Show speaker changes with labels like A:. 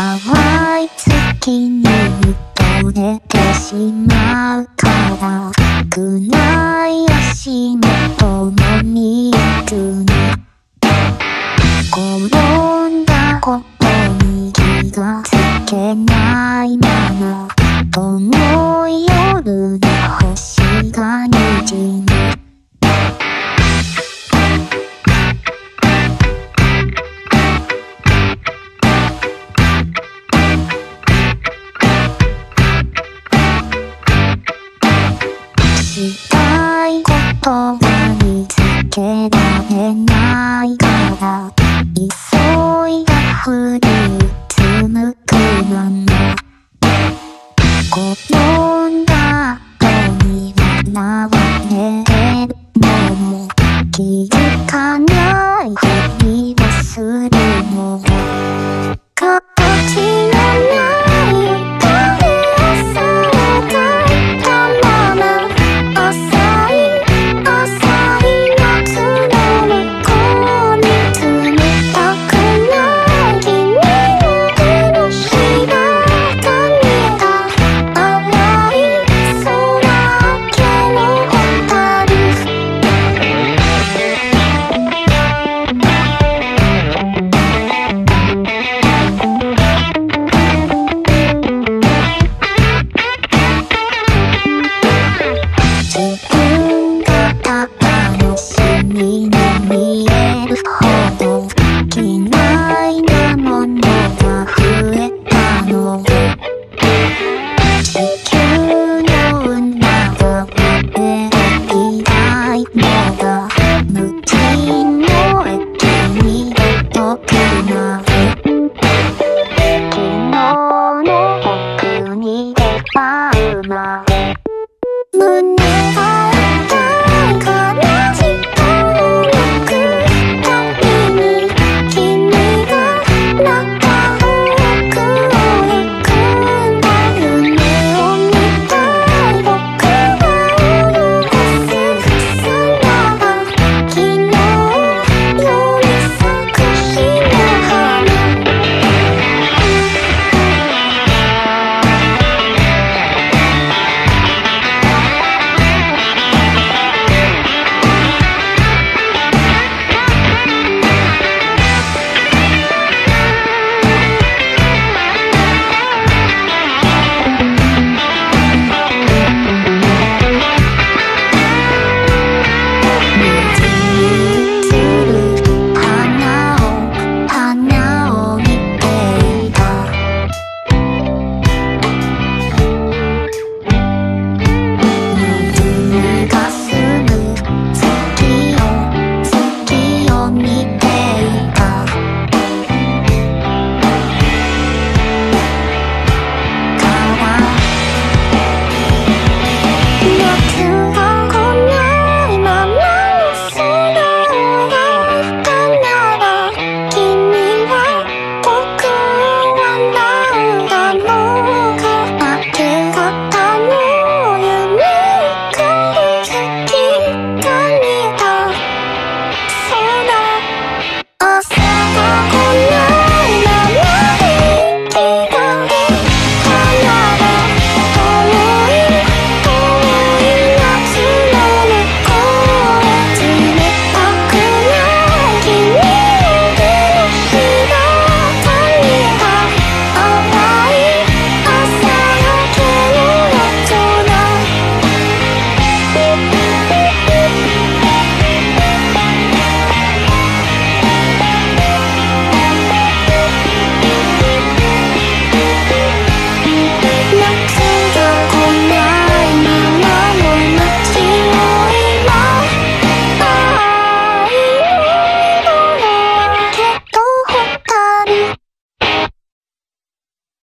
A: 淡い月に打とれてしまうからくない足も共にいくね転んだことに気がつけないまま。この夜の星がにじむ。したいことが見つけられないから急いだふり紡くまま転んだ後には流れるのも気づかないふりをするのが